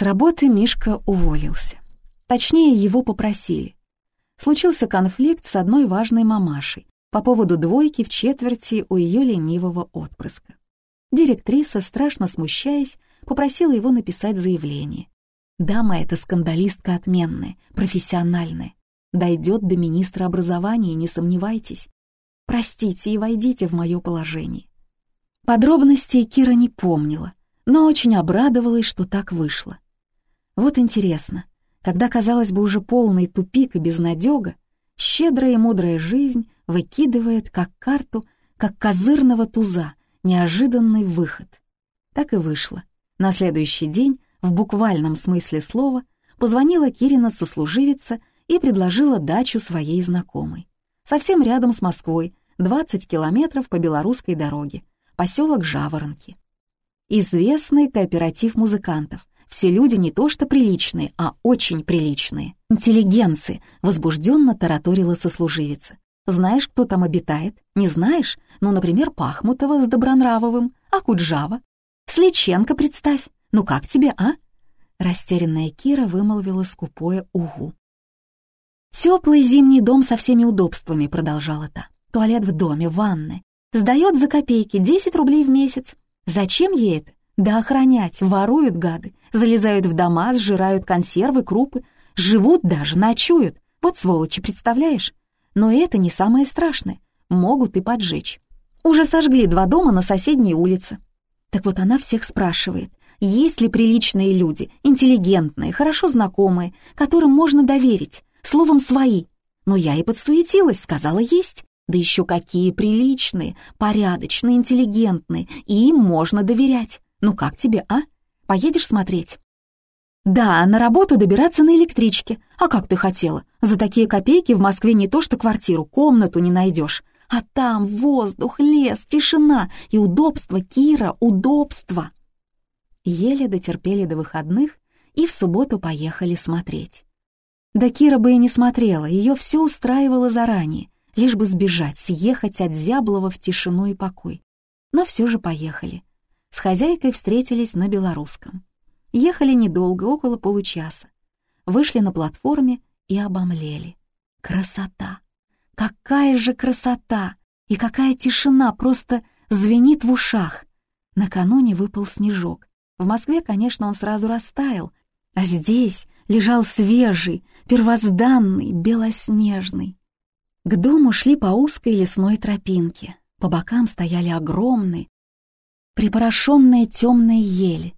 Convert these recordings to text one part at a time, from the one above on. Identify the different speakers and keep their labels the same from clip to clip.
Speaker 1: С работы Мишка уволился. Точнее, его попросили. Случился конфликт с одной важной мамашей по поводу двойки в четверти у ее ленивого отпрыска. Директриса, страшно смущаясь, попросила его написать заявление. Дама эта скандалистка отменная, профессиональная. Дойдет до министра образования, не сомневайтесь. Простите и войдите в мое положение. Подробностей Кира не помнила, но очень обрадовалась, что так вышло. Вот интересно, когда, казалось бы, уже полный тупик и безнадега, щедрая и мудрая жизнь выкидывает как карту, как козырного туза, неожиданный выход. Так и вышло. На следующий день, в буквальном смысле слова, позвонила Кирина сослуживица и предложила дачу своей знакомой. Совсем рядом с Москвой, 20 километров по белорусской дороге, поселок Жаворонки. Известный кооператив музыкантов. Все люди не то что приличные, а очень приличные. Интеллигенцы, возбужденно тараторила сослуживица. Знаешь, кто там обитает? Не знаешь? Ну, например, Пахмутова с Добронравовым, а Куджава. Сличенко, представь. Ну как тебе, а?» Растерянная Кира вымолвила скупое «угу». «Теплый зимний дом со всеми удобствами», — продолжала та. «Туалет в доме, ванны. Сдает за копейки 10 рублей в месяц. Зачем ей это? Да охранять, воруют гады, залезают в дома, сжирают консервы, крупы, живут даже, ночуют. Вот сволочи, представляешь? Но это не самое страшное. Могут и поджечь. Уже сожгли два дома на соседней улице. Так вот она всех спрашивает, есть ли приличные люди, интеллигентные, хорошо знакомые, которым можно доверить, словом, свои. Но я и подсуетилась, сказала есть. Да еще какие приличные, порядочные, интеллигентные, и им можно доверять. Ну как тебе, а? Поедешь смотреть? Да, на работу добираться на электричке. А как ты хотела? За такие копейки в Москве не то что квартиру, комнату не найдешь. А там воздух, лес, тишина и удобство, Кира, удобство. Еле дотерпели до выходных и в субботу поехали смотреть. Да Кира бы и не смотрела, ее все устраивало заранее, лишь бы сбежать, съехать от Зяблова в тишину и покой. Но все же поехали. С хозяйкой встретились на белорусском. Ехали недолго, около получаса. Вышли на платформе и обомлели. Красота! Какая же красота! И какая тишина просто звенит в ушах! Накануне выпал снежок. В Москве, конечно, он сразу растаял, а здесь лежал свежий, первозданный, белоснежный. К дому шли по узкой лесной тропинке. По бокам стояли огромные, припорошенные темные ели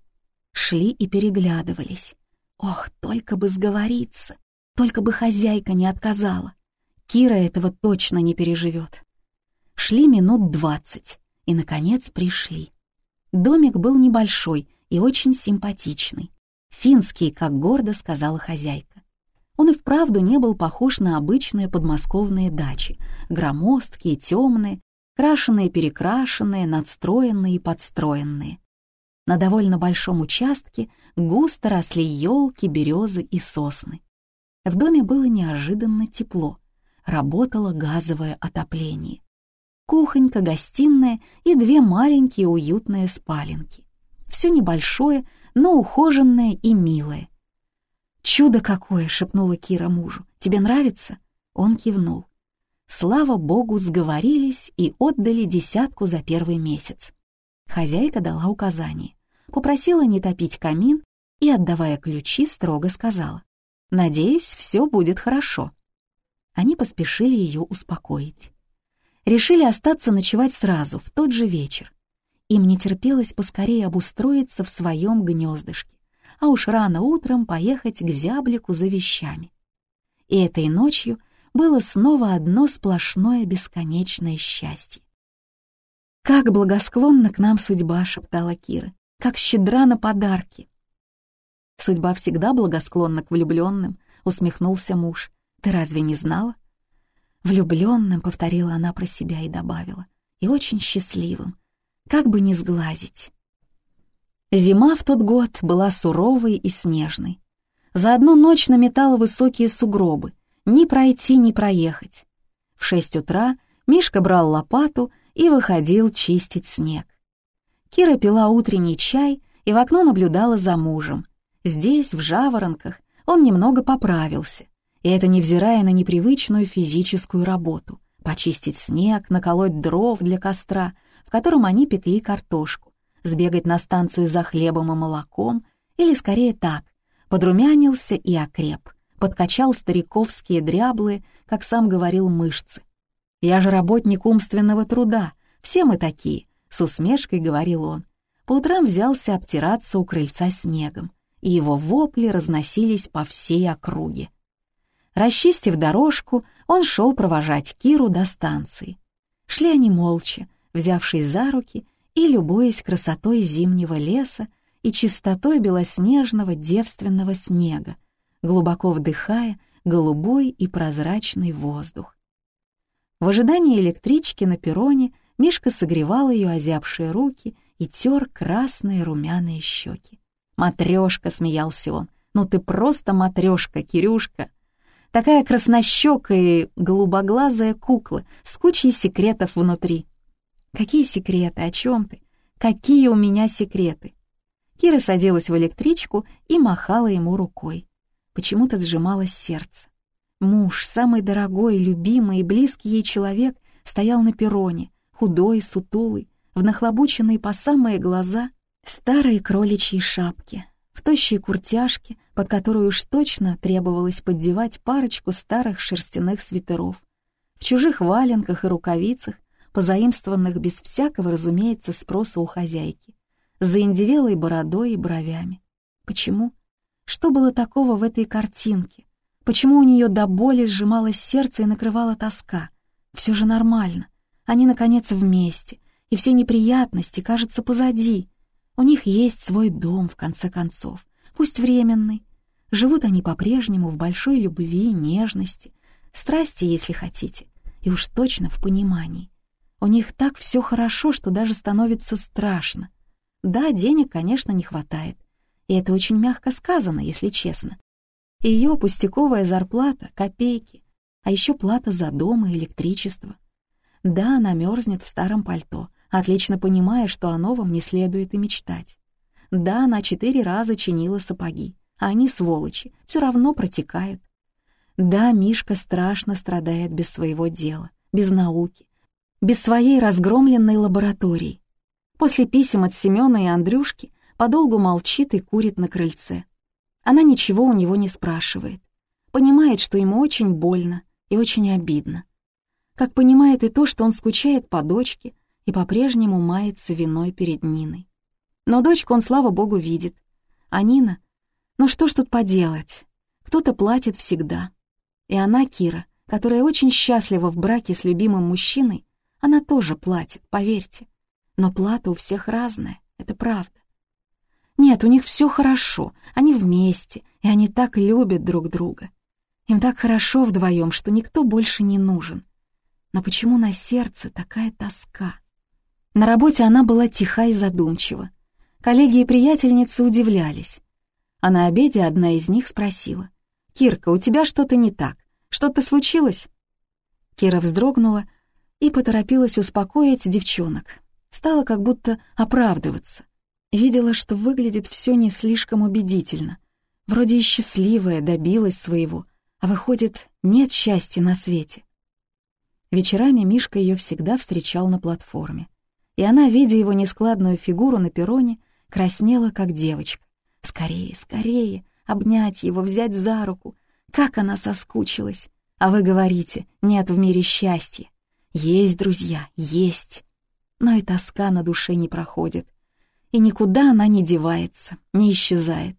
Speaker 1: шли и переглядывались. Ох, только бы сговориться, только бы хозяйка не отказала. Кира этого точно не переживет. Шли минут двадцать и, наконец, пришли. Домик был небольшой и очень симпатичный. Финский, как гордо сказала хозяйка. Он и вправду не был похож на обычные подмосковные дачи, громоздкие, темные, крашеные-перекрашенные, надстроенные и подстроенные. На довольно большом участке густо росли елки, березы и сосны. В доме было неожиданно тепло. Работало газовое отопление. Кухонька, гостиная и две маленькие уютные спаленки. Все небольшое, но ухоженное и милое. «Чудо какое!» — шепнула Кира мужу. «Тебе нравится?» Он кивнул. Слава богу, сговорились и отдали десятку за первый месяц. Хозяйка дала указание. Попросила не топить камин и, отдавая ключи, строго сказала. «Надеюсь, все будет хорошо». Они поспешили ее успокоить. Решили остаться ночевать сразу, в тот же вечер. Им не терпелось поскорее обустроиться в своем гнездышке, а уж рано утром поехать к зяблику за вещами. И этой ночью было снова одно сплошное бесконечное счастье. «Как благосклонна к нам судьба!» — шептала Кира. «Как щедра на подарки!» «Судьба всегда благосклонна к влюбленным», — усмехнулся муж. «Ты разве не знала?» «Влюбленным», — повторила она про себя и добавила, «и очень счастливым, как бы не сглазить». Зима в тот год была суровой и снежной. За одну ночь наметала высокие сугробы, ни пройти, ни проехать. В шесть утра Мишка брал лопату и выходил чистить снег. Кира пила утренний чай и в окно наблюдала за мужем. Здесь, в Жаворонках, он немного поправился, и это невзирая на непривычную физическую работу — почистить снег, наколоть дров для костра, в котором они пекли картошку, сбегать на станцию за хлебом и молоком, или скорее так, подрумянился и окреп, подкачал стариковские дряблые, как сам говорил, мышцы. «Я же работник умственного труда, все мы такие», — с усмешкой говорил он. По утрам взялся обтираться у крыльца снегом, и его вопли разносились по всей округе. Расчистив дорожку, он шел провожать Киру до станции. Шли они молча, взявшись за руки и любуясь красотой зимнего леса и чистотой белоснежного девственного снега, глубоко вдыхая голубой и прозрачный воздух. В ожидании электрички на перроне Мишка согревал ее озябшие руки и тер красные румяные щеки. «Матрешка!» — смеялся он. «Ну ты просто матрешка, Кирюшка!» Такая краснощекая и голубоглазая кукла с кучей секретов внутри. «Какие секреты? О чем ты? Какие у меня секреты?» Кира садилась в электричку и махала ему рукой. Почему-то сжималось сердце. Муж, самый дорогой, любимый и близкий ей человек, стоял на перроне, худой, сутулый, в нахлобученной по самые глаза старой кроличьей шапке, в тощей куртяжке, под которую уж точно требовалось поддевать парочку старых шерстяных свитеров, в чужих валенках и рукавицах, позаимствованных без всякого, разумеется, спроса у хозяйки, с заиндевелой бородой и бровями. Почему? Что было такого в этой картинке? Почему у нее до боли сжималось сердце и накрывала тоска? Все же нормально. Они, наконец, вместе, и все неприятности, кажется, позади. У них есть свой дом, в конце концов, пусть временный. Живут они по-прежнему в большой любви, нежности, страсти, если хотите, и уж точно в понимании. У них так все хорошо, что даже становится страшно. Да, денег, конечно, не хватает. И это очень мягко сказано, если честно. Ее пустяковая зарплата — копейки, а еще плата за дом и электричество. Да, она мерзнет в старом пальто, отлично понимая, что о новом не следует и мечтать. Да, она четыре раза чинила сапоги, а они, сволочи, все равно протекают. Да, Мишка страшно страдает без своего дела, без науки, без своей разгромленной лаборатории. После писем от Семёна и Андрюшки подолгу молчит и курит на крыльце. Она ничего у него не спрашивает. Понимает, что ему очень больно и очень обидно. Как понимает и то, что он скучает по дочке, и по-прежнему мается виной перед Ниной. Но дочку он, слава богу, видит. А Нина? Ну что ж тут поделать? Кто-то платит всегда. И она, Кира, которая очень счастлива в браке с любимым мужчиной, она тоже платит, поверьте. Но плата у всех разная, это правда. Нет, у них все хорошо, они вместе, и они так любят друг друга. Им так хорошо вдвоем, что никто больше не нужен. Но почему на сердце такая тоска? На работе она была тиха и задумчива. Коллеги и приятельницы удивлялись. А на обеде одна из них спросила. «Кирка, у тебя что-то не так? Что-то случилось?» Кира вздрогнула и поторопилась успокоить девчонок. Стала как будто оправдываться. Видела, что выглядит все не слишком убедительно. Вроде и счастливая, добилась своего, а выходит, нет счастья на свете. Вечерами Мишка ее всегда встречал на платформе и она, видя его нескладную фигуру на перроне, краснела, как девочка. Скорее, скорее, обнять его, взять за руку. Как она соскучилась. А вы говорите, нет в мире счастья. Есть, друзья, есть. Но и тоска на душе не проходит. И никуда она не девается, не исчезает.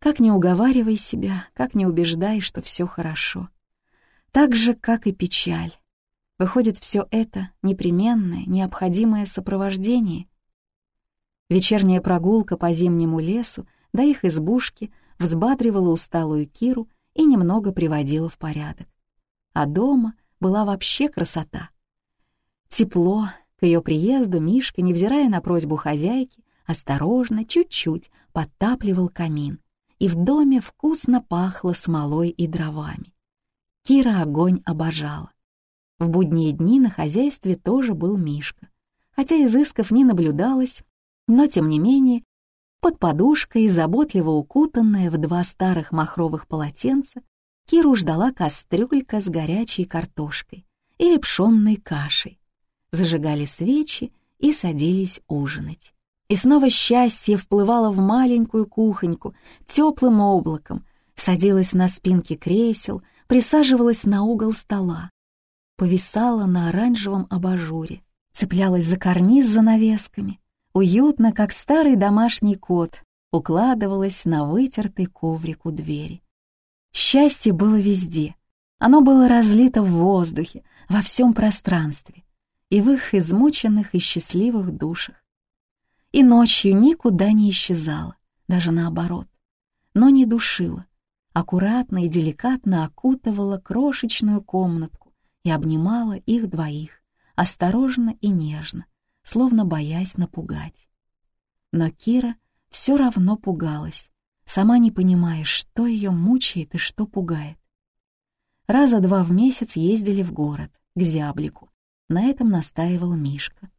Speaker 1: Как не уговаривай себя, как не убеждай, что все хорошо. Так же, как и печаль. Выходит, все это непременное, необходимое сопровождение. Вечерняя прогулка по зимнему лесу до их избушки взбадривала усталую Киру и немного приводила в порядок. А дома была вообще красота. Тепло, к ее приезду Мишка, невзирая на просьбу хозяйки, осторожно, чуть-чуть подтапливал камин, и в доме вкусно пахло смолой и дровами. Кира огонь обожала. В будние дни на хозяйстве тоже был Мишка. Хотя изысков не наблюдалось, но, тем не менее, Под подушкой, заботливо укутанная в два старых махровых полотенца, Киру ждала кастрюлька с горячей картошкой или пшенной кашей. Зажигали свечи и садились ужинать. И снова счастье вплывало в маленькую кухоньку теплым облаком, садилась на спинки кресел, присаживалась на угол стола, повисала на оранжевом абажуре, цеплялась за карниз занавесками, уютно, как старый домашний кот, укладывалась на вытертый коврик у двери. Счастье было везде. Оно было разлито в воздухе, во всем пространстве и в их измученных и счастливых душах и ночью никуда не исчезала, даже наоборот, но не душила, аккуратно и деликатно окутывала крошечную комнатку и обнимала их двоих, осторожно и нежно, словно боясь напугать. Но Кира все равно пугалась, сама не понимая, что ее мучает и что пугает. Раза два в месяц ездили в город, к зяблику. На этом настаивал Мишка.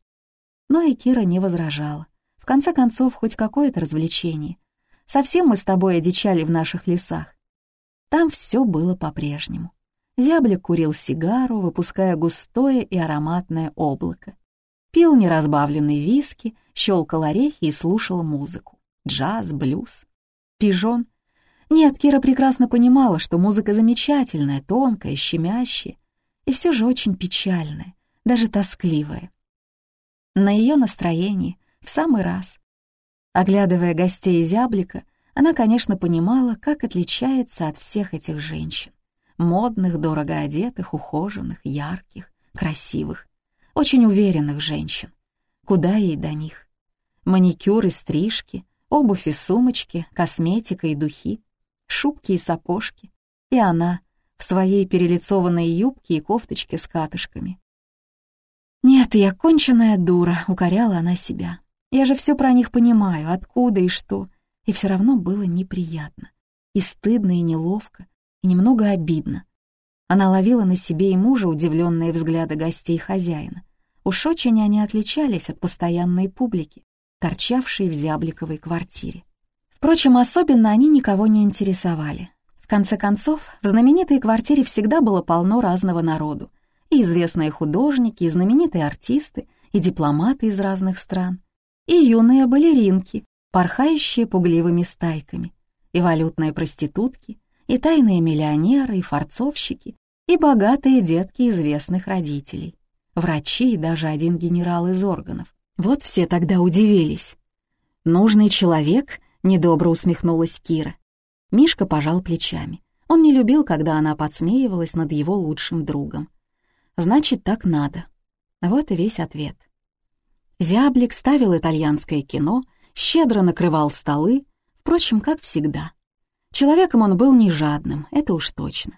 Speaker 1: Но и Кира не возражала конце концов, хоть какое-то развлечение. Совсем мы с тобой одичали в наших лесах. Там все было по-прежнему. Зяблик курил сигару, выпуская густое и ароматное облако. Пил неразбавленные виски, щелкал орехи и слушал музыку. Джаз, блюз. Пижон. Нет, Кира прекрасно понимала, что музыка замечательная, тонкая, щемящая, и все же очень печальная, даже тоскливая. На ее настроении в самый раз. Оглядывая гостей зяблика, она, конечно, понимала, как отличается от всех этих женщин. Модных, дорого одетых, ухоженных, ярких, красивых, очень уверенных женщин. Куда ей до них? Маникюр и стрижки, обувь и сумочки, косметика и духи, шубки и сапожки. И она в своей перелицованной юбке и кофточке с катышками. «Нет, я конченая дура», — укоряла она себя. Я же все про них понимаю, откуда и что. И все равно было неприятно. И стыдно, и неловко, и немного обидно. Она ловила на себе и мужа удивленные взгляды гостей хозяина. Уж очень они отличались от постоянной публики, торчавшей в зябликовой квартире. Впрочем, особенно они никого не интересовали. В конце концов, в знаменитой квартире всегда было полно разного народу. И известные художники, и знаменитые артисты, и дипломаты из разных стран и юные балеринки, порхающие пугливыми стайками, и валютные проститутки, и тайные миллионеры, и форцовщики, и богатые детки известных родителей, врачи и даже один генерал из органов. Вот все тогда удивились. «Нужный человек?» — недобро усмехнулась Кира. Мишка пожал плечами. Он не любил, когда она подсмеивалась над его лучшим другом. «Значит, так надо». Вот и весь ответ. Зяблик ставил итальянское кино, щедро накрывал столы, впрочем, как всегда. Человеком он был не жадным, это уж точно.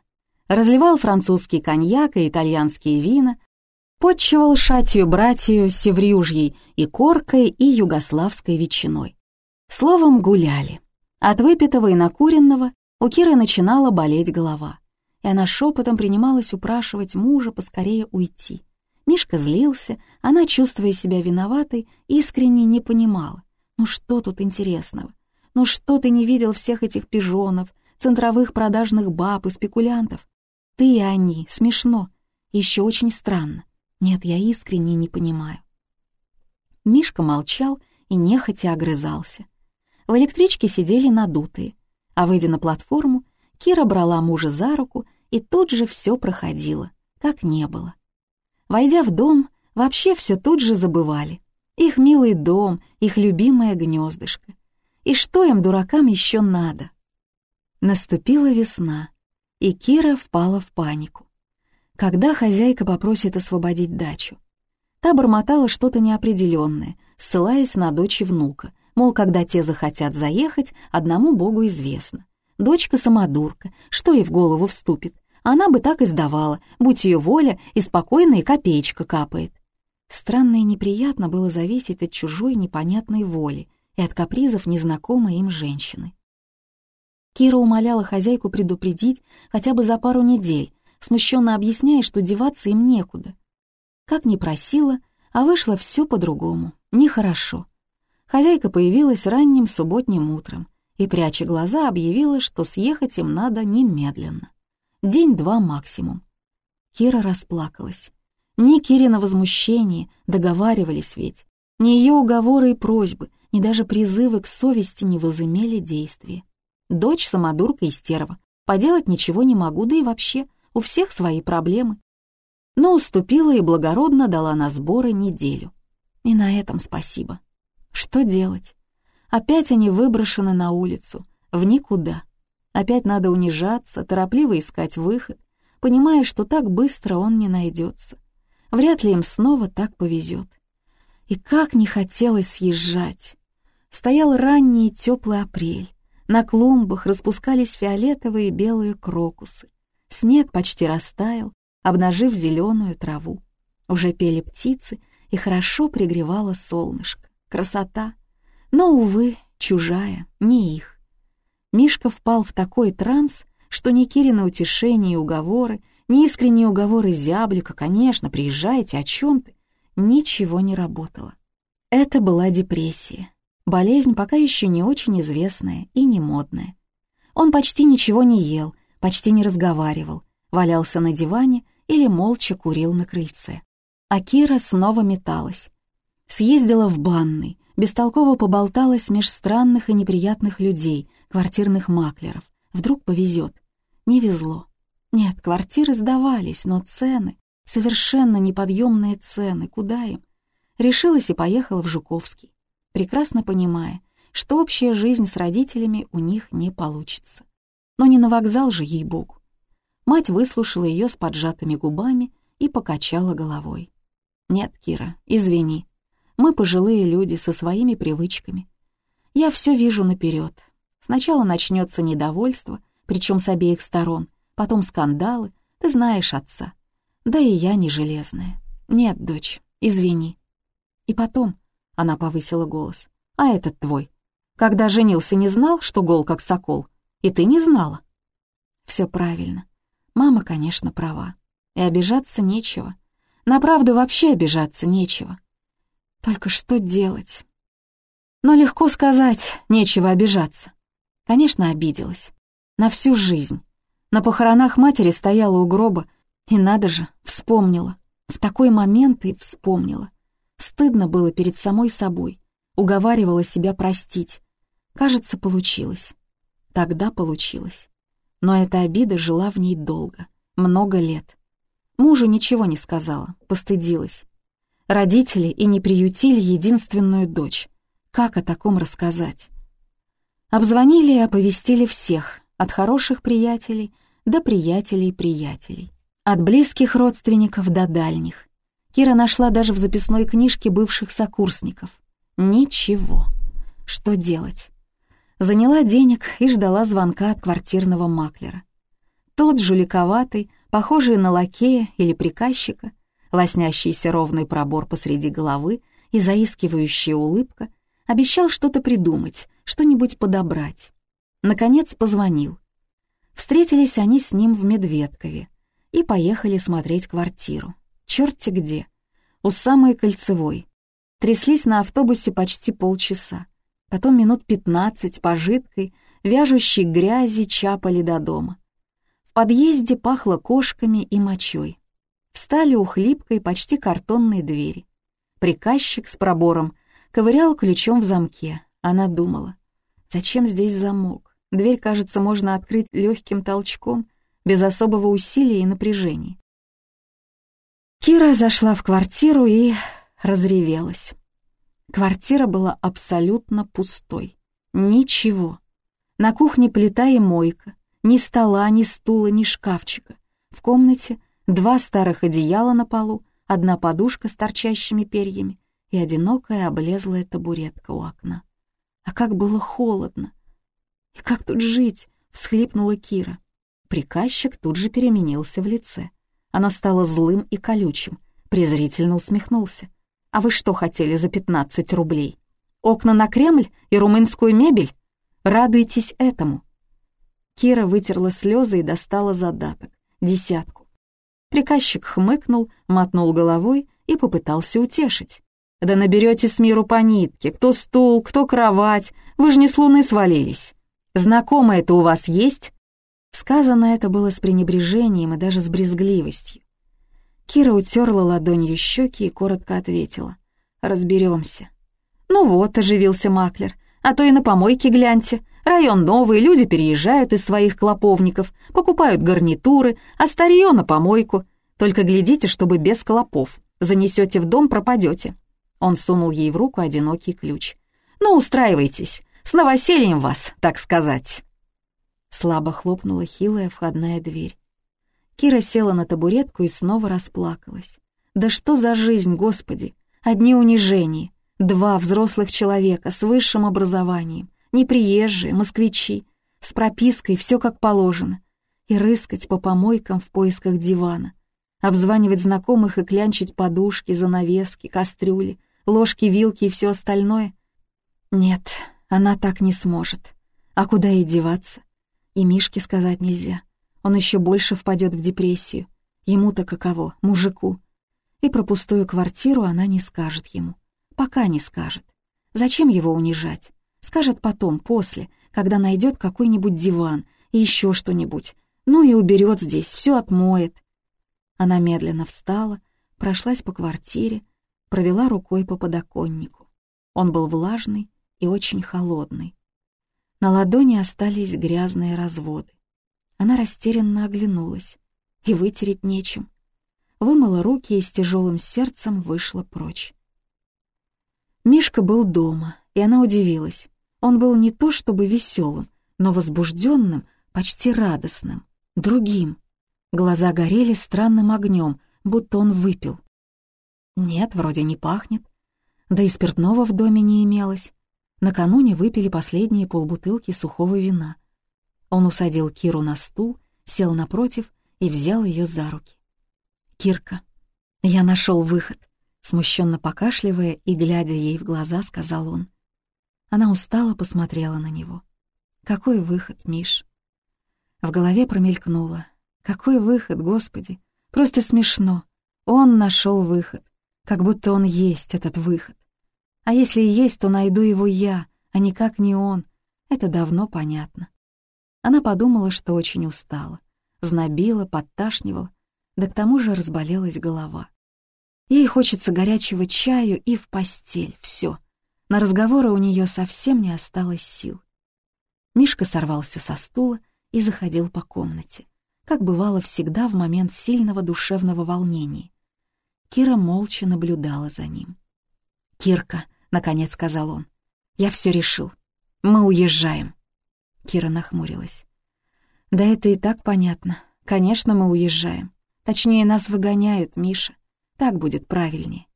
Speaker 1: Разливал французский коньяк и итальянские вина, подчевал шатью братью севрюжьей и коркой и югославской ветчиной. Словом, гуляли. От выпитого и накуренного у Киры начинала болеть голова, и она шепотом принималась упрашивать мужа поскорее уйти. Мишка злился, она, чувствуя себя виноватой, искренне не понимала. Ну что тут интересного? Ну что ты не видел всех этих пижонов, центровых продажных баб и спекулянтов? Ты и они, смешно, еще очень странно. Нет, я искренне не понимаю. Мишка молчал и нехотя огрызался. В электричке сидели надутые, а выйдя на платформу, Кира брала мужа за руку, и тут же все проходило, как не было. Войдя в дом, вообще все тут же забывали. Их милый дом, их любимое гнездышко. И что им, дуракам, еще надо? Наступила весна, и Кира впала в панику. Когда хозяйка попросит освободить дачу? Та бормотала что-то неопределенное, ссылаясь на дочь и внука, мол, когда те захотят заехать, одному богу известно. Дочка самодурка, что ей в голову вступит, она бы так и сдавала, будь ее воля, и спокойно и копеечка капает. Странно и неприятно было зависеть от чужой непонятной воли и от капризов незнакомой им женщины. Кира умоляла хозяйку предупредить хотя бы за пару недель, смущенно объясняя, что деваться им некуда. Как ни просила, а вышло все по-другому, нехорошо. Хозяйка появилась ранним субботним утром и, пряча глаза, объявила, что съехать им надо немедленно. День-два максимум. Кира расплакалась. Ни Кирина возмущение, договаривались ведь, ни ее уговоры и просьбы, ни даже призывы к совести не возымели действия. Дочь самодурка и стерва. Поделать ничего не могу, да и вообще, у всех свои проблемы. Но уступила и благородно дала на сборы неделю. И на этом спасибо. Что делать? Опять они выброшены на улицу, в никуда. Опять надо унижаться, торопливо искать выход, понимая, что так быстро он не найдется. Вряд ли им снова так повезет. И как не хотелось съезжать. Стоял ранний теплый апрель. На клумбах распускались фиолетовые и белые крокусы. Снег почти растаял, обнажив зеленую траву. Уже пели птицы, и хорошо пригревало солнышко. Красота! Но, увы, чужая, не их. Мишка впал в такой транс, что ни Кирина утешения и уговоры, ни искренние уговоры зяблика, конечно, приезжайте, о чем ты, ничего не работало. Это была депрессия. Болезнь пока еще не очень известная и не модная. Он почти ничего не ел, почти не разговаривал, валялся на диване или молча курил на крыльце. А Кира снова металась. Съездила в банный, бестолково поболталась меж странных и неприятных людей, квартирных маклеров. Вдруг повезет. Не везло. Нет, квартиры сдавались, но цены, совершенно неподъемные цены, куда им? Решилась и поехала в Жуковский, прекрасно понимая, что общая жизнь с родителями у них не получится. Но не на вокзал же, ей-богу. Мать выслушала ее с поджатыми губами и покачала головой. «Нет, Кира, извини. Мы пожилые люди со своими привычками. Я все вижу наперед. Сначала начнется недовольство, причем с обеих сторон, потом скандалы, ты знаешь отца. Да и я не железная. Нет, дочь, извини. И потом, она повысила голос, а этот твой. Когда женился, не знал, что гол как сокол? И ты не знала? Все правильно. Мама, конечно, права. И обижаться нечего. На правду вообще обижаться нечего. Только что делать? Но легко сказать, нечего обижаться. Конечно, обиделась. На всю жизнь. На похоронах матери стояла у гроба, и надо же, вспомнила. В такой момент и вспомнила. Стыдно было перед самой собой. Уговаривала себя простить. Кажется, получилось. Тогда получилось. Но эта обида жила в ней долго, много лет. Мужу ничего не сказала, постыдилась. Родители и не приютили единственную дочь. Как о таком рассказать? Обзвонили и оповестили всех, от хороших приятелей до приятелей-приятелей, от близких родственников до дальних. Кира нашла даже в записной книжке бывших сокурсников. Ничего. Что делать? Заняла денег и ждала звонка от квартирного маклера. Тот жуликоватый, похожий на лакея или приказчика, лоснящийся ровный пробор посреди головы и заискивающая улыбка, обещал что-то придумать, что-нибудь подобрать. Наконец позвонил. Встретились они с ним в Медведкове и поехали смотреть квартиру. Черти где. У самой кольцевой. Тряслись на автобусе почти полчаса. Потом минут пятнадцать по жидкой, вяжущей грязи чапали до дома. В подъезде пахло кошками и мочой. Встали у хлипкой, почти картонной двери. Приказчик с пробором ковырял ключом в замке. Она думала. Зачем здесь замок? Дверь, кажется, можно открыть легким толчком, без особого усилия и напряжения. Кира зашла в квартиру и разревелась. Квартира была абсолютно пустой. Ничего. На кухне плита и мойка. Ни стола, ни стула, ни шкафчика. В комнате два старых одеяла на полу, одна подушка с торчащими перьями и одинокая облезлая табуретка у окна. А как было холодно! И как тут жить? всхлипнула Кира. Приказчик тут же переменился в лице. Оно стало злым и колючим, презрительно усмехнулся. «А вы что хотели за пятнадцать рублей? Окна на Кремль и румынскую мебель? Радуйтесь этому!» Кира вытерла слезы и достала задаток, десятку. Приказчик хмыкнул, мотнул головой и попытался утешить. Да наберете с миру по нитке, кто стул, кто кровать, вы же не с луны свалились. Знакомое это у вас есть?» Сказано это было с пренебрежением и даже с брезгливостью. Кира утерла ладонью щеки и коротко ответила. «Разберемся». «Ну вот», — оживился Маклер, «а то и на помойке гляньте. Район новый, люди переезжают из своих клоповников, покупают гарнитуры, а старье на помойку. Только глядите, чтобы без клопов. Занесете в дом, пропадете». Он сунул ей в руку одинокий ключ. «Ну, устраивайтесь. С новосельем вас, так сказать». Слабо хлопнула хилая входная дверь. Кира села на табуретку и снова расплакалась. «Да что за жизнь, Господи! Одни унижения. Два взрослых человека с высшим образованием, неприезжие, москвичи, с пропиской все как положено. И рыскать по помойкам в поисках дивана. Обзванивать знакомых и клянчить подушки, занавески, кастрюли, ложки, вилки и все остальное. Нет, она так не сможет. А куда ей деваться? И Мишке сказать нельзя. Он еще больше впадет в депрессию. Ему-то каково, мужику. И про пустую квартиру она не скажет ему. Пока не скажет. Зачем его унижать? Скажет потом, после, когда найдет какой-нибудь диван и еще что-нибудь. Ну и уберет здесь, все отмоет. Она медленно встала, прошлась по квартире, провела рукой по подоконнику. Он был влажный и очень холодный. На ладони остались грязные разводы. Она растерянно оглянулась. И вытереть нечем. Вымыла руки и с тяжелым сердцем вышла прочь. Мишка был дома, и она удивилась. Он был не то чтобы веселым, но возбужденным, почти радостным, другим. Глаза горели странным огнем, будто он выпил. Нет, вроде не пахнет. Да и спиртного в доме не имелось. Накануне выпили последние полбутылки сухого вина. Он усадил Киру на стул, сел напротив и взял ее за руки. «Кирка, я нашел выход», — смущенно покашливая и глядя ей в глаза, сказал он. Она устало посмотрела на него. «Какой выход, Миш?» В голове промелькнуло. «Какой выход, Господи! Просто смешно. Он нашел выход, как будто он есть этот выход. А если и есть, то найду его я, а никак не он. Это давно понятно. Она подумала, что очень устала. Знобила, подташнивала, да к тому же разболелась голова. Ей хочется горячего чаю и в постель, все. На разговоры у нее совсем не осталось сил. Мишка сорвался со стула и заходил по комнате, как бывало всегда в момент сильного душевного волнения. Кира молча наблюдала за ним. «Кирка», — наконец сказал он. «Я все решил. Мы уезжаем». Кира нахмурилась. «Да это и так понятно. Конечно, мы уезжаем. Точнее, нас выгоняют, Миша. Так будет правильнее.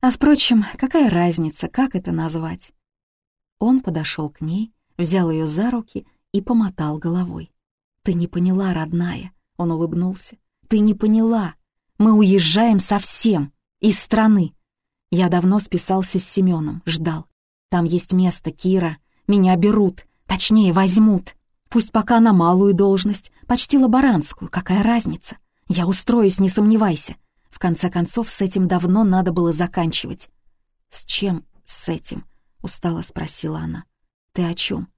Speaker 1: А впрочем, какая разница, как это назвать?» Он подошел к ней, взял ее за руки и помотал головой. «Ты не поняла, родная», — он улыбнулся. «Ты не поняла. Мы уезжаем совсем, из страны. Я давно списался с Семеном, ждал. Там есть место, Кира. Меня берут, точнее, возьмут. Пусть пока на малую должность, почти лаборантскую, какая разница. Я устроюсь, не сомневайся. В конце концов, с этим давно надо было заканчивать. «С чем с этим?» — устало спросила она. «Ты о чем?»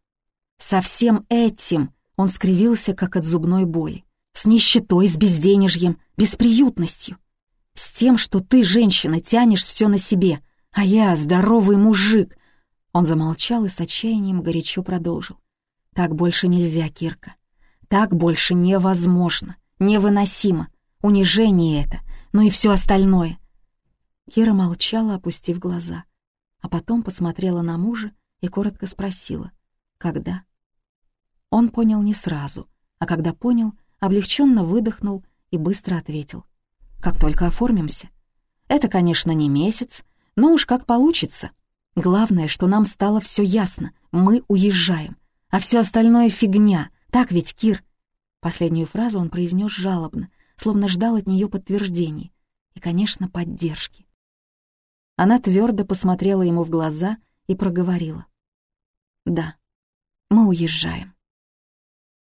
Speaker 1: «Со всем этим!» — он скривился, как от зубной боли. «С нищетой, с безденежьем, бесприютностью. С тем, что ты, женщина, тянешь все на себе, а я здоровый мужик. Он замолчал и с отчаянием горячо продолжил. Так больше нельзя, Кирка. Так больше невозможно, невыносимо. Унижение это, ну и все остальное. Кира молчала, опустив глаза, а потом посмотрела на мужа и коротко спросила, когда. Он понял не сразу, а когда понял, облегченно выдохнул и быстро ответил как только оформимся. Это, конечно, не месяц, но уж как получится. Главное, что нам стало все ясно. Мы уезжаем. А все остальное — фигня. Так ведь, Кир?» Последнюю фразу он произнес жалобно, словно ждал от нее подтверждений. И, конечно, поддержки. Она твердо посмотрела ему в глаза и проговорила. «Да, мы уезжаем».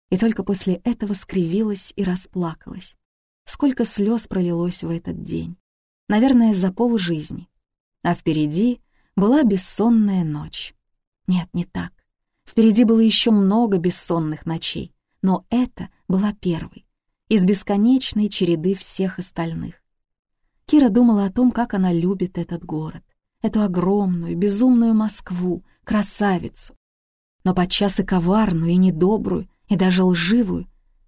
Speaker 1: И только после этого скривилась и расплакалась. Сколько слез пролилось в этот день. Наверное, за пол жизни. А впереди была бессонная ночь. Нет, не так. Впереди было еще много бессонных ночей, но это была первой, из бесконечной череды всех остальных. Кира думала о том, как она любит этот город, эту огромную, безумную Москву, красавицу, но подчас и коварную, и недобрую, и даже лживую.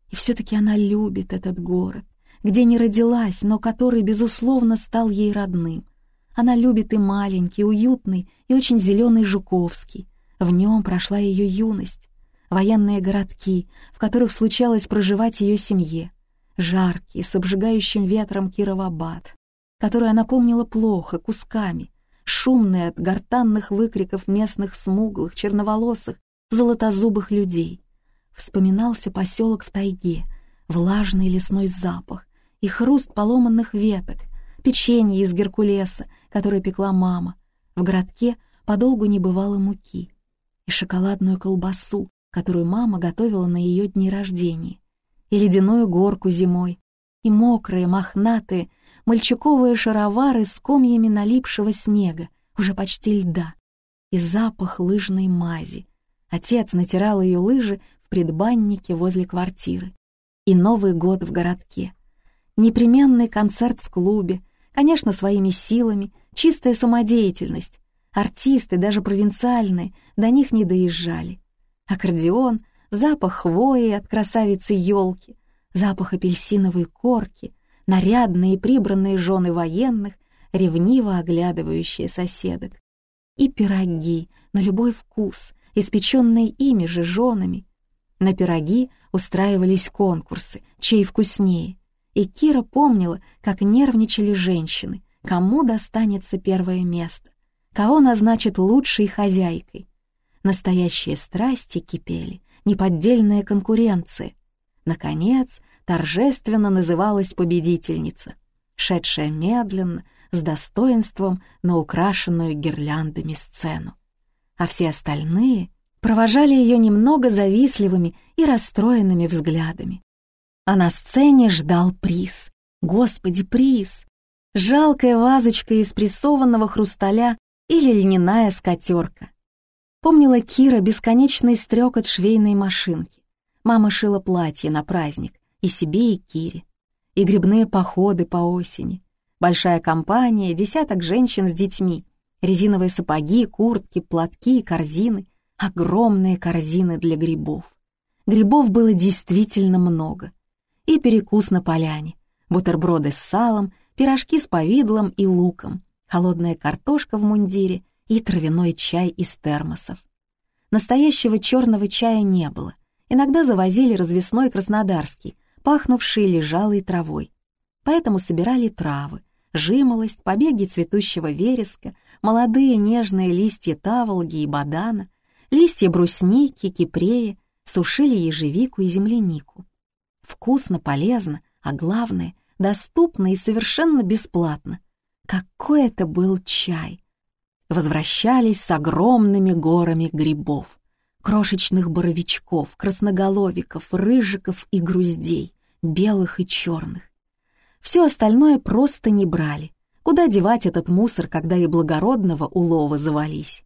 Speaker 1: И все-таки она любит этот город, где не родилась, но который, безусловно, стал ей родным. Она любит и маленький, уютный, и очень зеленый Жуковский. В нем прошла ее юность. Военные городки, в которых случалось проживать ее семье. Жаркий, с обжигающим ветром Кировабад, который она помнила плохо, кусками, шумный от гортанных выкриков местных смуглых, черноволосых, золотозубых людей. Вспоминался поселок в тайге, влажный лесной запах и хруст поломанных веток, печенье из геркулеса, которое пекла мама. В городке подолгу не бывало муки. И шоколадную колбасу, которую мама готовила на ее дни рождения. И ледяную горку зимой. И мокрые, мохнатые, мальчуковые шаровары с комьями налипшего снега, уже почти льда. И запах лыжной мази. Отец натирал ее лыжи предбаннике возле квартиры. И Новый год в городке. Непременный концерт в клубе, конечно, своими силами, чистая самодеятельность. Артисты, даже провинциальные, до них не доезжали. Аккордеон, запах хвои от красавицы елки, запах апельсиновой корки, нарядные и прибранные жены военных, ревниво оглядывающие соседок. И пироги на любой вкус, испеченные ими же женами. На пироги устраивались конкурсы, чей вкуснее. И Кира помнила, как нервничали женщины, кому достанется первое место, кого назначат лучшей хозяйкой. Настоящие страсти кипели, неподдельная конкуренция. Наконец, торжественно называлась победительница, шедшая медленно, с достоинством на украшенную гирляндами сцену а все остальные провожали ее немного завистливыми и расстроенными взглядами. А на сцене ждал приз. Господи, приз! Жалкая вазочка из прессованного хрусталя или льняная скатерка. Помнила Кира бесконечный стрекот швейной машинки. Мама шила платье на праздник и себе, и Кире. И грибные походы по осени. Большая компания, десяток женщин с детьми — резиновые сапоги, куртки, платки корзины, огромные корзины для грибов. Грибов было действительно много. И перекус на поляне, бутерброды с салом, пирожки с повидлом и луком, холодная картошка в мундире и травяной чай из термосов. Настоящего черного чая не было. Иногда завозили развесной краснодарский, пахнувший лежалой травой. Поэтому собирали травы, жимолость, побеги цветущего вереска, молодые нежные листья таволги и бадана, листья брусники, кипрея, сушили ежевику и землянику. Вкусно, полезно, а главное, доступно и совершенно бесплатно. Какой это был чай! Возвращались с огромными горами грибов, крошечных боровичков, красноголовиков, рыжиков и груздей, белых и черных. Все остальное просто не брали. Куда девать этот мусор, когда и благородного улова завались?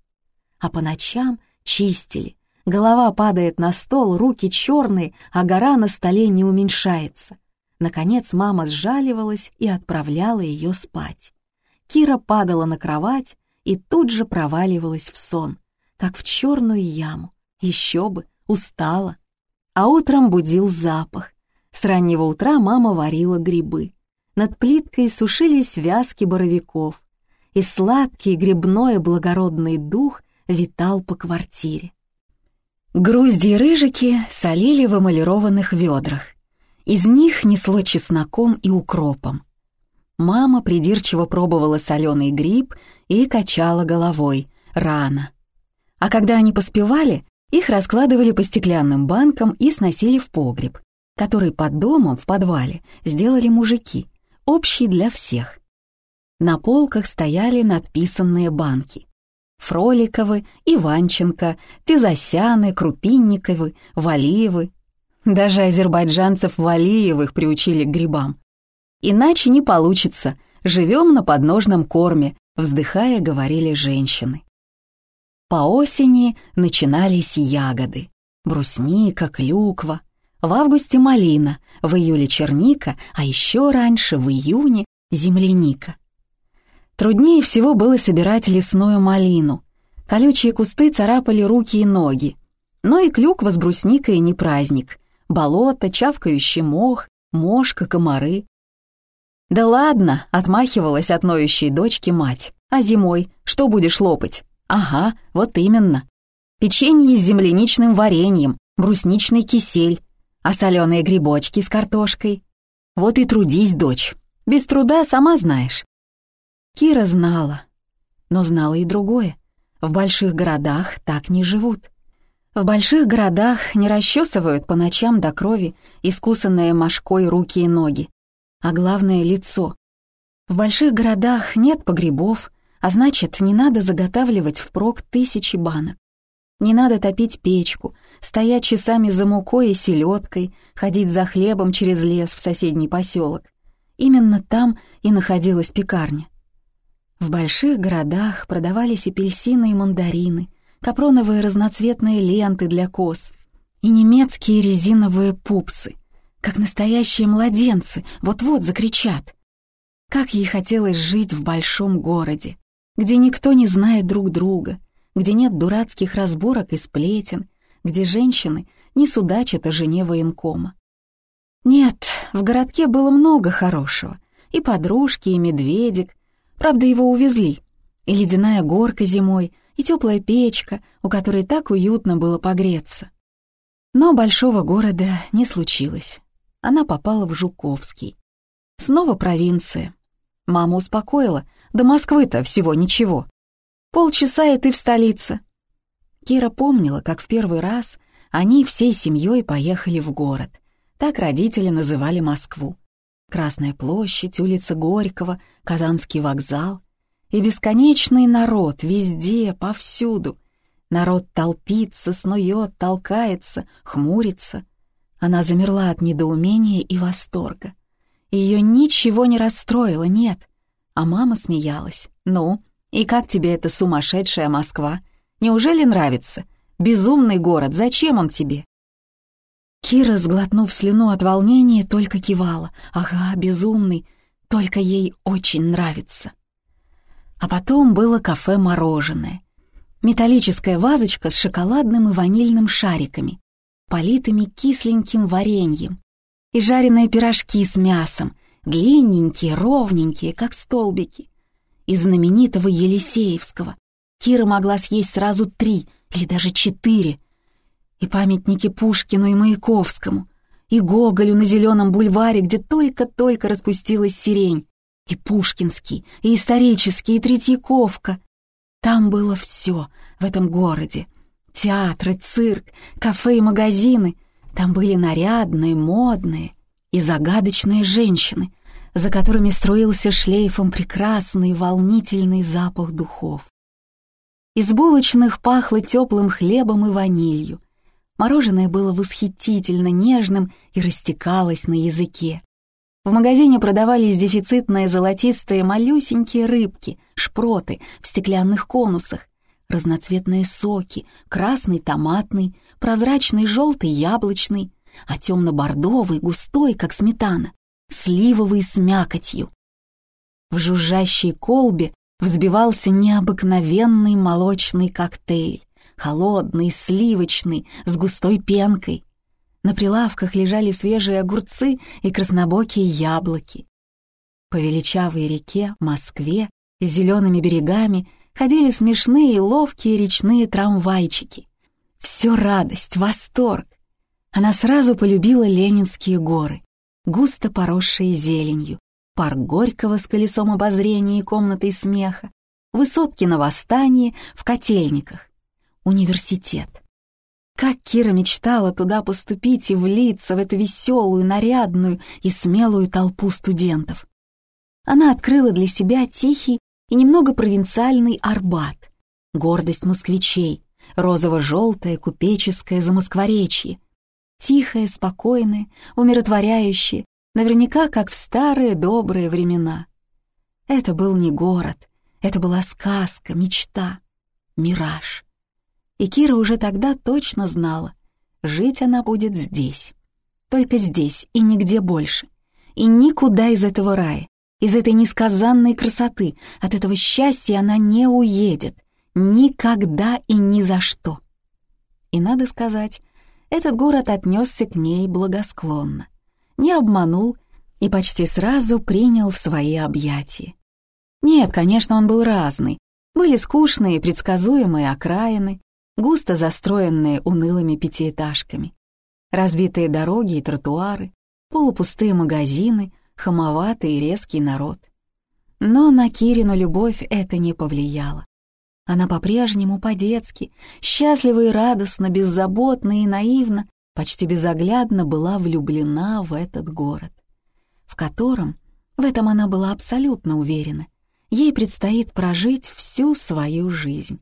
Speaker 1: А по ночам чистили. Голова падает на стол, руки черные, а гора на столе не уменьшается. Наконец мама сжаливалась и отправляла ее спать. Кира падала на кровать и тут же проваливалась в сон, как в черную яму. Еще бы, устала. А утром будил запах. С раннего утра мама варила грибы. Над плиткой сушились вязки боровиков, и сладкий грибной благородный дух витал по квартире. Грузди и рыжики солили в эмалированных ведрах. Из них несло чесноком и укропом. Мама придирчиво пробовала соленый гриб и качала головой. Рано. А когда они поспевали, их раскладывали по стеклянным банкам и сносили в погреб, который под домом в подвале сделали мужики общий для всех. На полках стояли надписанные банки. Фроликовы, Иванченко, Тизасяны, Крупинниковы, Валиевы. Даже азербайджанцев Валиевых приучили к грибам. Иначе не получится, живем на подножном корме, вздыхая, говорили женщины. По осени начинались ягоды. Брусника, клюква. В августе малина, в июле черника, а еще раньше, в июне, земляника. Труднее всего было собирать лесную малину. Колючие кусты царапали руки и ноги. Но и клюква с брусникой не праздник. Болото, чавкающий мох, мошка, комары. «Да ладно!» — отмахивалась от ноющей дочки мать. «А зимой что будешь лопать?» «Ага, вот именно. Печенье с земляничным вареньем, брусничный кисель, а соленые грибочки с картошкой. Вот и трудись, дочь. Без труда сама знаешь». Кира знала, но знала и другое. В больших городах так не живут. В больших городах не расчесывают по ночам до крови искусанные мошкой руки и ноги, а главное — лицо. В больших городах нет погребов, а значит, не надо заготавливать впрок тысячи банок. Не надо топить печку, стоять часами за мукой и селедкой, ходить за хлебом через лес в соседний поселок. Именно там и находилась пекарня. В больших городах продавались апельсины и мандарины, капроновые разноцветные ленты для коз и немецкие резиновые пупсы, как настоящие младенцы, вот-вот закричат. Как ей хотелось жить в большом городе, где никто не знает друг друга, где нет дурацких разборок и сплетен, где женщины не судачат о жене военкома. Нет, в городке было много хорошего, и подружки, и медведик, правда, его увезли, и ледяная горка зимой, и теплая печка, у которой так уютно было погреться. Но большого города не случилось она попала в Жуковский. Снова провинция. Мама успокоила, до Москвы-то всего ничего. Полчаса и ты в столице. Кира помнила, как в первый раз они всей семьей поехали в город. Так родители называли Москву. Красная площадь, улица Горького, Казанский вокзал. И бесконечный народ везде, повсюду. Народ толпится, снует, толкается, хмурится — она замерла от недоумения и восторга. Ее ничего не расстроило, нет. А мама смеялась. «Ну, и как тебе эта сумасшедшая Москва? Неужели нравится? Безумный город, зачем он тебе?» Кира, сглотнув слюну от волнения, только кивала. «Ага, безумный, только ей очень нравится». А потом было кафе-мороженое. Металлическая вазочка с шоколадным и ванильным шариками политыми кисленьким вареньем, и жареные пирожки с мясом, длинненькие, ровненькие, как столбики. Из знаменитого Елисеевского Кира могла съесть сразу три или даже четыре. И памятники Пушкину и Маяковскому, и Гоголю на Зеленом бульваре, где только-только распустилась сирень, и Пушкинский, и исторический, и Третьяковка. Там было все в этом городе, Театры, цирк, кафе и магазины. Там были нарядные, модные и загадочные женщины, за которыми струился шлейфом прекрасный волнительный запах духов. Из булочных пахло теплым хлебом и ванилью. Мороженое было восхитительно нежным и растекалось на языке. В магазине продавались дефицитные золотистые малюсенькие рыбки, шпроты в стеклянных конусах, разноцветные соки, красный томатный, прозрачный желтый яблочный, а темно-бордовый, густой, как сметана, сливовый с мякотью. В жужжащей колбе взбивался необыкновенный молочный коктейль, холодный, сливочный, с густой пенкой. На прилавках лежали свежие огурцы и краснобокие яблоки. По величавой реке, Москве, с зелеными берегами ходили смешные и ловкие речные трамвайчики. Все радость, восторг. Она сразу полюбила Ленинские горы, густо поросшие зеленью, парк Горького с колесом обозрения и комнатой смеха, высотки на восстании в котельниках, университет. Как Кира мечтала туда поступить и влиться в эту веселую, нарядную и смелую толпу студентов. Она открыла для себя тихий и немного провинциальный Арбат, гордость москвичей, розово-желтое купеческое замоскворечье, тихое, спокойное, умиротворяющее, наверняка как в старые добрые времена. Это был не город, Это была сказка, мечта, мираж. И Кира уже тогда точно знала, жить она будет здесь. Только здесь и нигде больше. И никуда из этого рая, из этой несказанной красоты, от этого счастья она не уедет. Никогда и ни за что. И надо сказать, этот город отнесся к ней благосклонно. Не обманул и почти сразу принял в свои объятия. Нет, конечно, он был разный. Были скучные и предсказуемые окраины, густо застроенные унылыми пятиэтажками, разбитые дороги и тротуары, полупустые магазины, хамоватый и резкий народ. Но на Кирину любовь это не повлияло. Она по-прежнему по-детски, счастливо и радостно, беззаботно и наивно, почти безоглядно была влюблена в этот город, в котором, в этом она была абсолютно уверена, ей предстоит прожить всю свою жизнь,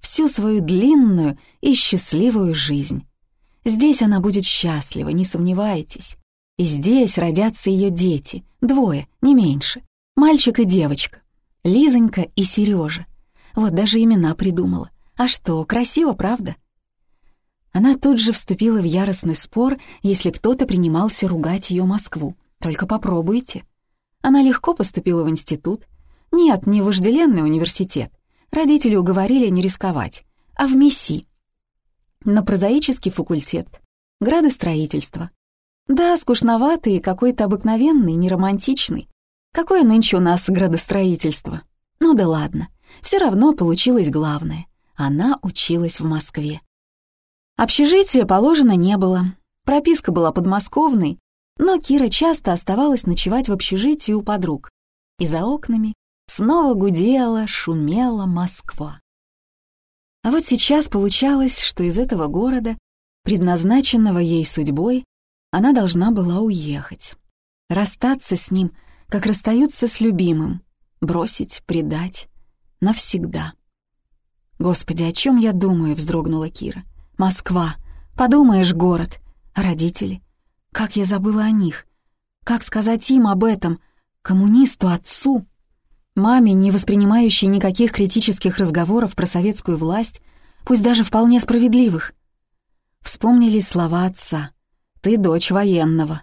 Speaker 1: всю свою длинную и счастливую жизнь. Здесь она будет счастлива, не сомневайтесь. И здесь родятся ее дети, двое, не меньше, мальчик и девочка, Лизонька и Сережа. Вот даже имена придумала. А что, красиво, правда? Она тут же вступила в яростный спор, если кто-то принимался ругать ее Москву. Только попробуйте. Она легко поступила в институт. Нет, не вожделенный университет. Родители уговорили не рисковать, а в МИСИ. На прозаический факультет. Градостроительство. Да, скучноватый и какой-то обыкновенный, неромантичный. Какое нынче у нас градостроительство? Ну да ладно. Все равно получилось главное. Она училась в Москве. Общежития положено не было. Прописка была подмосковной, но Кира часто оставалась ночевать в общежитии у подруг. И за окнами снова гудела, шумела Москва. А вот сейчас получалось, что из этого города, предназначенного ей судьбой, она должна была уехать. Расстаться с ним, как расстаются с любимым, бросить, предать навсегда. «Господи, о чем я думаю?» — вздрогнула Кира. «Москва. Подумаешь, город. Родители? Как я забыла о них? Как сказать им об этом? Коммунисту, отцу?» Маме, не воспринимающей никаких критических разговоров про советскую власть, пусть даже вполне справедливых. Вспомнились слова отца. «Ты дочь военного».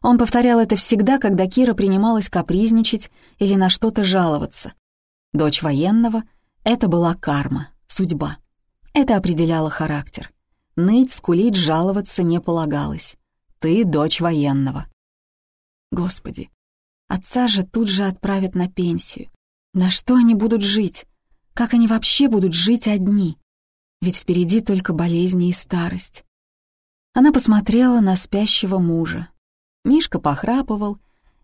Speaker 1: Он повторял это всегда, когда Кира принималась капризничать или на что-то жаловаться. Дочь военного — это была карма, судьба. Это определяло характер. Ныть, скулить, жаловаться не полагалось. Ты дочь военного. Господи, отца же тут же отправят на пенсию. На что они будут жить? Как они вообще будут жить одни? Ведь впереди только болезни и старость. Она посмотрела на спящего мужа. Мишка похрапывал,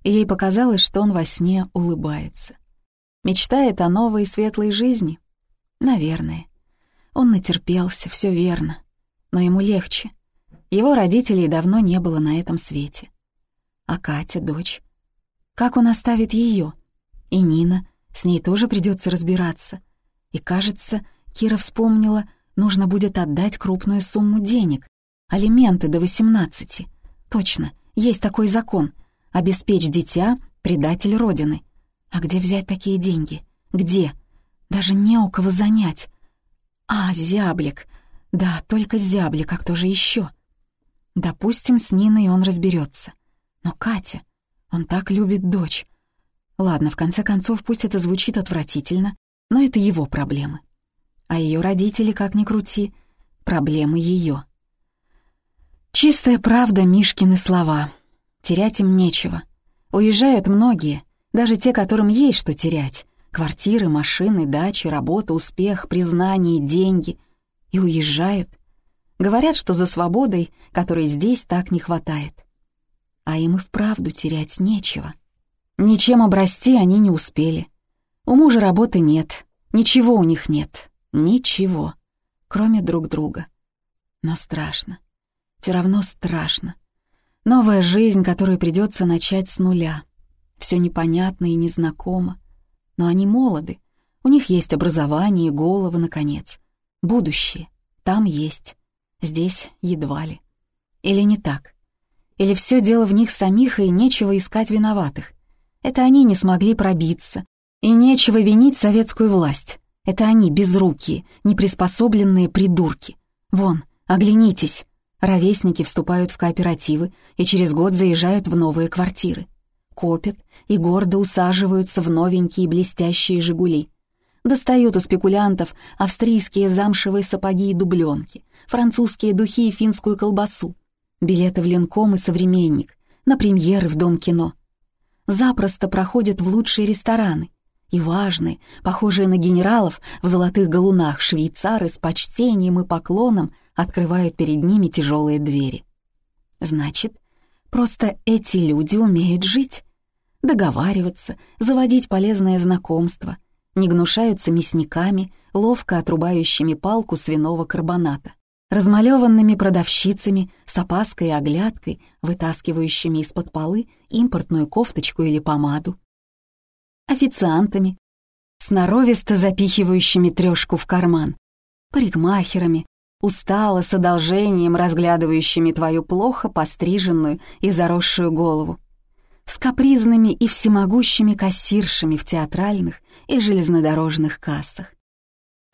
Speaker 1: и ей показалось, что он во сне улыбается. Мечтает о новой светлой жизни? Наверное. Он натерпелся, все верно. Но ему легче. Его родителей давно не было на этом свете. А Катя, дочь? Как он оставит ее? И Нина, с ней тоже придется разбираться. И кажется, Кира вспомнила, нужно будет отдать крупную сумму денег. Алименты до восемнадцати. Точно, есть такой закон. Обеспечь дитя — предатель Родины. А где взять такие деньги? Где? Даже не у кого занять. А, зяблик. Да, только зяблик, а кто же еще? Допустим, с Ниной он разберется. Но Катя, он так любит дочь. Ладно, в конце концов, пусть это звучит отвратительно, но это его проблемы. А ее родители, как ни крути, проблемы ее. Чистая правда Мишкины слова. Терять им нечего. Уезжают многие, даже те, которым есть что терять. Квартиры, машины, дачи, работа, успех, признание, деньги. И уезжают. Говорят, что за свободой, которой здесь так не хватает. А им и вправду терять нечего. Ничем обрасти они не успели. У мужа работы нет, ничего у них нет, ничего, кроме друг друга. Но страшно, все равно страшно. Новая жизнь, которую придется начать с нуля — все непонятно и незнакомо. Но они молоды, у них есть образование и головы, наконец. Будущее там есть, здесь едва ли. Или не так? Или все дело в них самих и нечего искать виноватых? Это они не смогли пробиться, И нечего винить советскую власть. Это они, безрукие, неприспособленные придурки. Вон, оглянитесь. Ровесники вступают в кооперативы и через год заезжают в новые квартиры. Копят и гордо усаживаются в новенькие блестящие «Жигули». Достают у спекулянтов австрийские замшевые сапоги и дубленки, французские духи и финскую колбасу, билеты в Ленком и «Современник», на премьеры в Дом кино. Запросто проходят в лучшие рестораны, и важные, похожие на генералов в золотых галунах, швейцары с почтением и поклоном открывают перед ними тяжелые двери. Значит, просто эти люди умеют жить, договариваться, заводить полезное знакомство, не гнушаются мясниками, ловко отрубающими палку свиного карбоната, размалеванными продавщицами с опаской и оглядкой, вытаскивающими из-под полы импортную кофточку или помаду, официантами, сноровисто запихивающими трешку в карман, парикмахерами, устало с одолжением разглядывающими твою плохо постриженную и заросшую голову, с капризными и всемогущими кассиршами в театральных и железнодорожных кассах.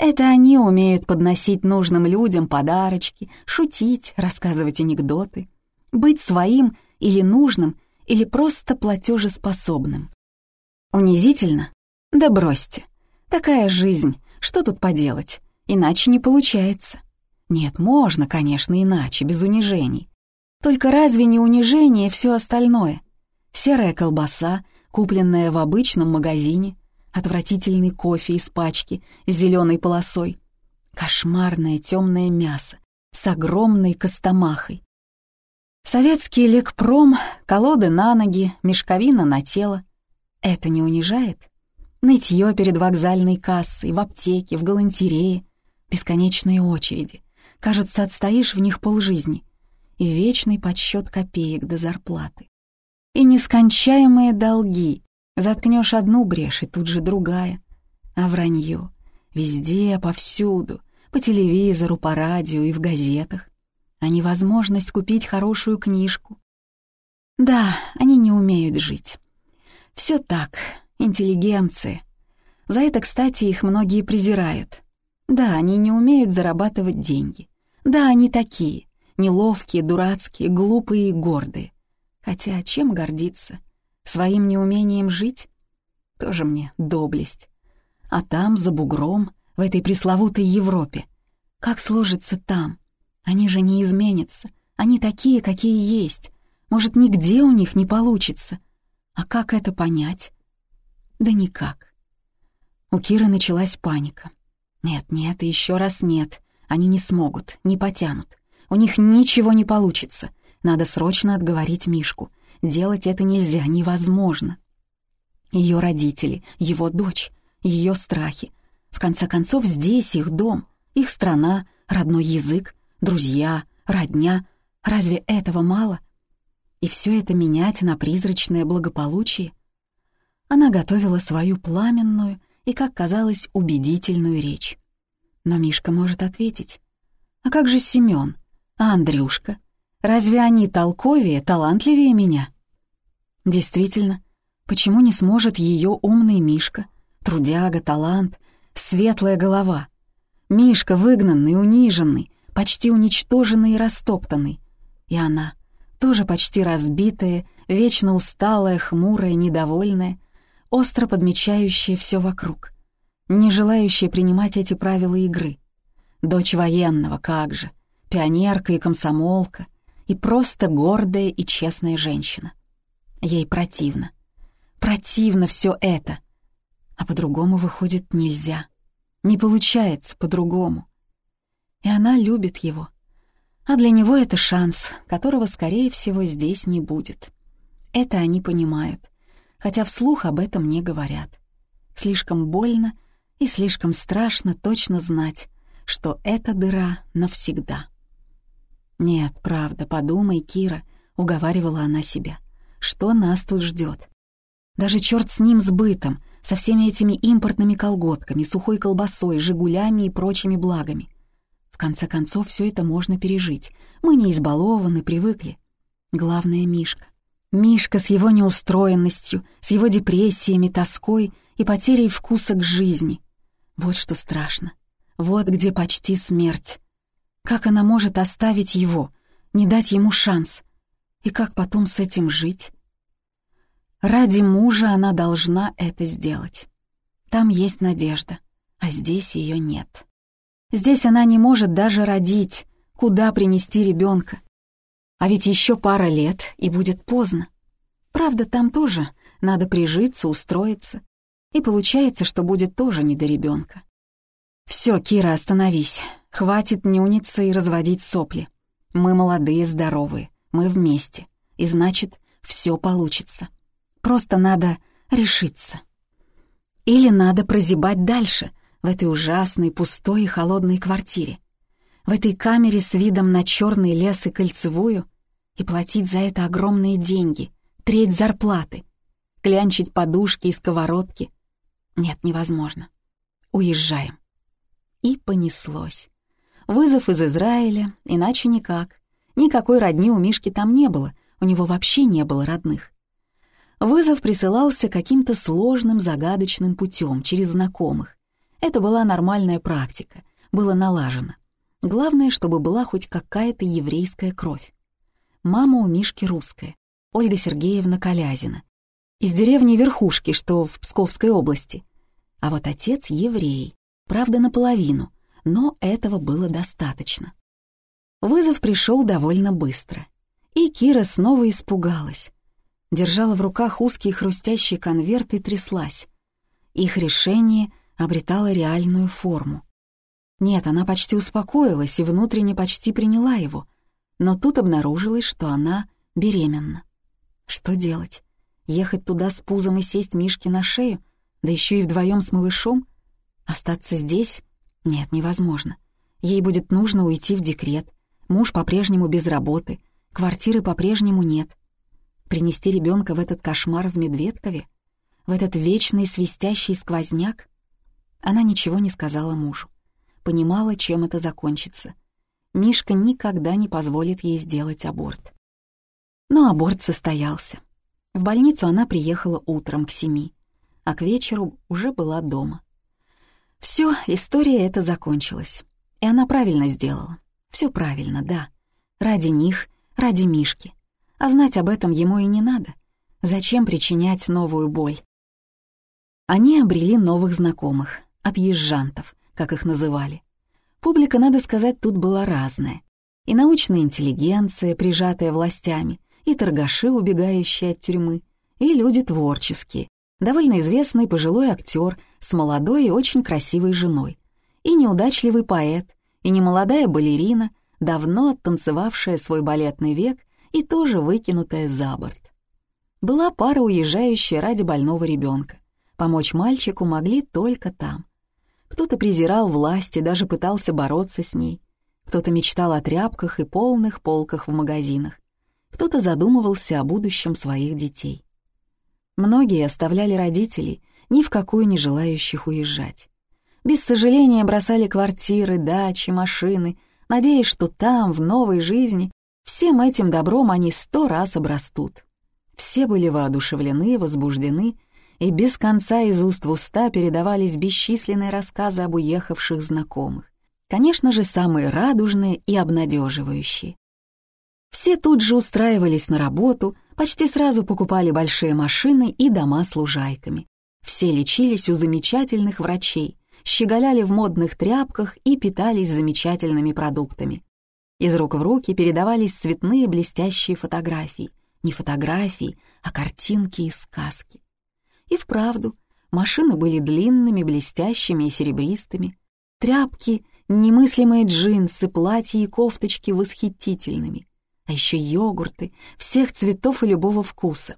Speaker 1: Это они умеют подносить нужным людям подарочки, шутить, рассказывать анекдоты, быть своим или нужным, или просто платежеспособным. Унизительно? Да бросьте. Такая жизнь, что тут поделать? Иначе не получается. Нет, можно, конечно, иначе, без унижений. Только разве не унижение все остальное? Серая колбаса, купленная в обычном магазине, отвратительный кофе из пачки с зеленой полосой, кошмарное темное мясо с огромной костомахой. Советский лекпром, колоды на ноги, мешковина на тело — это не унижает? Нытье перед вокзальной кассой, в аптеке, в галантерее, бесконечные очереди. Кажется, отстоишь в них полжизни. И вечный подсчет копеек до зарплаты. И нескончаемые долги. Заткнешь одну брешь, и тут же другая. А вранье. Везде, повсюду. По телевизору, по радио и в газетах. А невозможность купить хорошую книжку. Да, они не умеют жить. Все так, интеллигенция. За это, кстати, их многие презирают. Да, они не умеют зарабатывать деньги. Да, они такие, неловкие, дурацкие, глупые и гордые. Хотя чем гордиться? Своим неумением жить? Тоже мне доблесть. А там, за бугром, в этой пресловутой Европе, как сложится там? Они же не изменятся. Они такие, какие есть. Может, нигде у них не получится — а как это понять? Да никак. У Киры началась паника. Нет, нет и еще раз нет. Они не смогут, не потянут. У них ничего не получится. Надо срочно отговорить Мишку. Делать это нельзя, невозможно. Ее родители, его дочь, ее страхи. В конце концов, здесь их дом, их страна, родной язык, друзья, родня. Разве этого мало? — и все это менять на призрачное благополучие? Она готовила свою пламенную и, как казалось, убедительную речь. Но Мишка может ответить. «А как же Семен? А Андрюшка? Разве они толковее, талантливее меня?» Действительно, почему не сможет ее умный Мишка, трудяга, талант, светлая голова? Мишка выгнанный, униженный, почти уничтоженный и растоптанный. И она — тоже почти разбитая, вечно усталая, хмурая, недовольная, остро подмечающая все вокруг, не желающая принимать эти правила игры. Дочь военного, как же, пионерка и комсомолка, и просто гордая и честная женщина. Ей противно. Противно все это. А по-другому, выходит, нельзя. Не получается по-другому. И она любит его — а для него это шанс, которого, скорее всего, здесь не будет. Это они понимают, хотя вслух об этом не говорят. Слишком больно и слишком страшно точно знать, что эта дыра навсегда. «Нет, правда, подумай, Кира», — уговаривала она себя, — «что нас тут ждет? Даже черт с ним, с бытом, со всеми этими импортными колготками, сухой колбасой, жигулями и прочими благами. В конце концов, все это можно пережить. Мы не избалованы, привыкли. Главное — Мишка. Мишка с его неустроенностью, с его депрессиями, тоской и потерей вкуса к жизни. Вот что страшно. Вот где почти смерть. Как она может оставить его, не дать ему шанс? И как потом с этим жить? Ради мужа она должна это сделать. Там есть надежда, а здесь ее нет. Здесь она не может даже родить, куда принести ребенка. А ведь еще пара лет, и будет поздно. Правда, там тоже надо прижиться, устроиться. И получается, что будет тоже не до ребенка. Все, Кира, остановись. Хватит нюниться и разводить сопли. Мы молодые, здоровые, мы вместе. И значит, все получится. Просто надо решиться. Или надо прозябать дальше, в этой ужасной, пустой и холодной квартире. В этой камере с видом на черный лес и кольцевую, и платить за это огромные деньги, треть зарплаты, клянчить подушки и сковородки. Нет, невозможно. Уезжаем. И понеслось. Вызов из Израиля, иначе никак. Никакой родни у Мишки там не было, у него вообще не было родных. Вызов присылался каким-то сложным загадочным путем, через знакомых. Это была нормальная практика, было налажено. Главное, чтобы была хоть какая-то еврейская кровь. Мама у Мишки русская, Ольга Сергеевна Колязина. Из деревни Верхушки, что в Псковской области. А вот отец еврей, правда, наполовину, но этого было достаточно. Вызов пришел довольно быстро. И Кира снова испугалась. Держала в руках узкий хрустящий конверт и тряслась. Их решение обретало реальную форму. Нет, она почти успокоилась и внутренне почти приняла его, но тут обнаружилось, что она беременна. Что делать? Ехать туда с пузом и сесть Мишке на шею? Да еще и вдвоем с малышом? Остаться здесь? Нет, невозможно. Ей будет нужно уйти в декрет. Муж по-прежнему без работы, квартиры по-прежнему нет. Принести ребенка в этот кошмар в Медведкове? В этот вечный свистящий сквозняк? Она ничего не сказала мужу. Понимала, чем это закончится. Мишка никогда не позволит ей сделать аборт. Но аборт состоялся. В больницу она приехала утром к семи, а к вечеру уже была дома. Все, история эта закончилась. И она правильно сделала. Все правильно, да. Ради них, ради Мишки. А знать об этом ему и не надо. Зачем причинять новую боль? Они обрели новых знакомых, отъезжантов, как их называли. Публика, надо сказать, тут была разная. И научная интеллигенция, прижатая властями, и торгаши, убегающие от тюрьмы, и люди творческие, довольно известный пожилой актер с молодой и очень красивой женой, и неудачливый поэт, и немолодая балерина, давно оттанцевавшая свой балетный век и тоже выкинутая за борт. Была пара, уезжающая ради больного ребенка. Помочь мальчику могли только там. Кто-то презирал власть и даже пытался бороться с ней. Кто-то мечтал о тряпках и полных полках в магазинах. Кто-то задумывался о будущем своих детей. Многие оставляли родителей, ни в какую не желающих уезжать. Без сожаления бросали квартиры, дачи, машины, надеясь, что там, в новой жизни, всем этим добром они сто раз обрастут. Все были воодушевлены, возбуждены, и без конца из уст в уста передавались бесчисленные рассказы об уехавших знакомых. Конечно же, самые радужные и обнадеживающие. Все тут же устраивались на работу, почти сразу покупали большие машины и дома с лужайками. Все лечились у замечательных врачей, щеголяли в модных тряпках и питались замечательными продуктами. Из рук в руки передавались цветные блестящие фотографии. Не фотографии, а картинки и сказки. И вправду, машины были длинными, блестящими и серебристыми. Тряпки, немыслимые джинсы, платья и кофточки восхитительными а еще йогурты всех цветов и любого вкуса.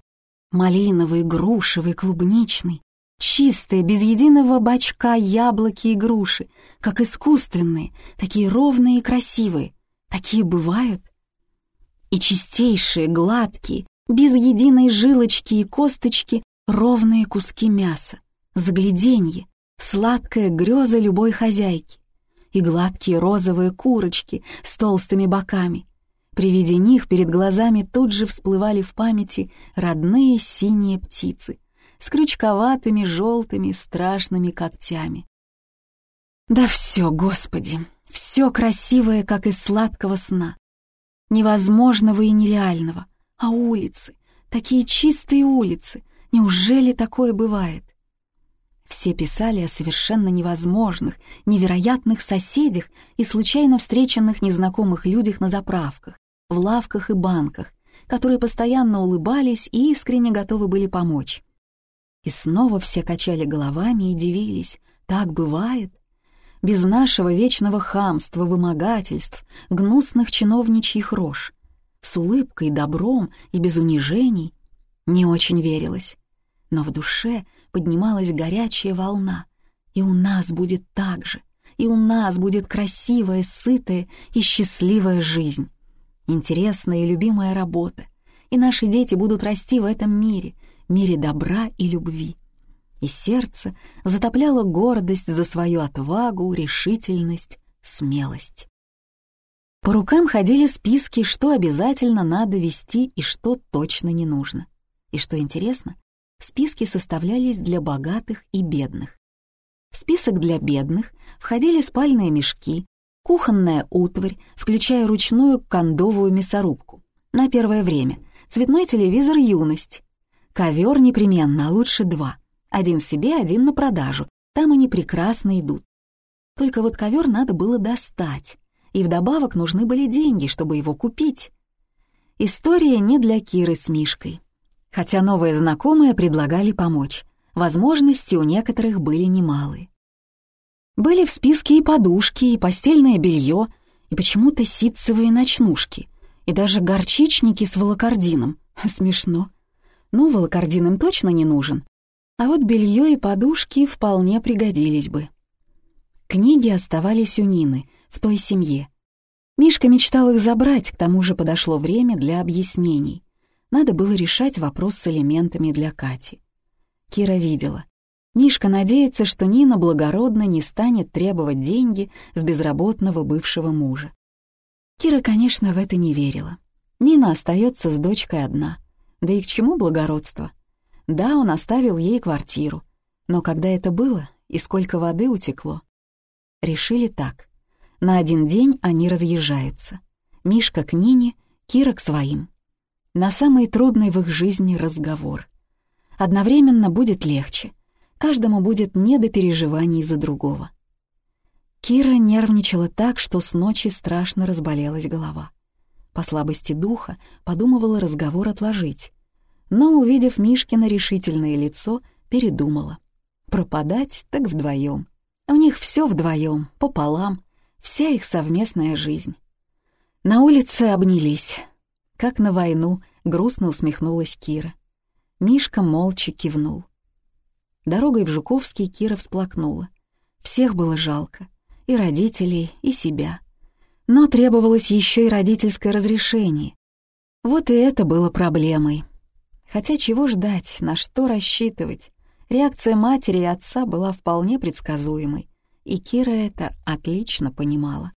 Speaker 1: Малиновый, грушевый, клубничный, чистые, без единого бачка яблоки и груши, как искусственные, такие ровные и красивые, такие бывают. И чистейшие, гладкие, без единой жилочки и косточки, ровные куски мяса, загляденье, сладкая греза любой хозяйки. И гладкие розовые курочки с толстыми боками — при виде них перед глазами тут же всплывали в памяти родные синие птицы, с крючковатыми, желтыми, страшными когтями. Да все, Господи, все красивое, как из сладкого сна. Невозможного и нереального. А улицы, такие чистые улицы, неужели такое бывает? Все писали о совершенно невозможных, невероятных соседях и случайно встреченных незнакомых людях на заправках, в лавках и банках, которые постоянно улыбались и искренне готовы были помочь. И снова все качали головами и дивились. Так бывает? Без нашего вечного хамства, вымогательств, гнусных чиновничьих рож. С улыбкой, добром и без унижений. Не очень верилось. Но в душе поднималась горячая волна. И у нас будет так же. И у нас будет красивая, сытая и счастливая жизнь. Интересная и любимая работа. И наши дети будут расти в этом мире, мире добра и любви. И сердце затопляло гордость за свою отвагу, решительность, смелость. По рукам ходили списки, что обязательно надо вести и что точно не нужно. И что интересно, списки составлялись для богатых и бедных. В список для бедных входили спальные мешки, кухонная утварь, включая ручную кондовую мясорубку, на первое время, цветной телевизор «Юность», Ковер непременно, а лучше два. Один себе, один на продажу. Там они прекрасно идут. Только вот ковер надо было достать. И вдобавок нужны были деньги, чтобы его купить. История не для Киры с Мишкой. Хотя новые знакомые предлагали помочь. Возможности у некоторых были немалые. Были в списке и подушки, и постельное белье, и почему-то ситцевые ночнушки, и даже горчичники с волокордином. Смешно. Ну, волокордин им точно не нужен. А вот белье и подушки вполне пригодились бы. Книги оставались у Нины, в той семье. Мишка мечтал их забрать, к тому же подошло время для объяснений. Надо было решать вопрос с элементами для Кати. Кира видела. Мишка надеется, что Нина благородно не станет требовать деньги с безработного бывшего мужа. Кира, конечно, в это не верила. Нина остается с дочкой одна — да и к чему благородство? Да, он оставил ей квартиру. Но когда это было и сколько воды утекло? Решили так. На один день они разъезжаются. Мишка к Нине, Кира к своим. На самый трудный в их жизни разговор. Одновременно будет легче. Каждому будет не до переживаний за другого. Кира нервничала так, что с ночи страшно разболелась голова. По слабости духа подумывала разговор отложить но, увидев Мишкино решительное лицо, передумала. Пропадать так вдвоем. У них все вдвоем, пополам, вся их совместная жизнь. На улице обнялись. Как на войну, грустно усмехнулась Кира. Мишка молча кивнул. Дорогой в Жуковский Кира всплакнула. Всех было жалко. И родителей, и себя. Но требовалось еще и родительское разрешение. Вот и это было проблемой. Хотя чего ждать, на что рассчитывать? Реакция матери и отца была вполне предсказуемой, и Кира это отлично понимала.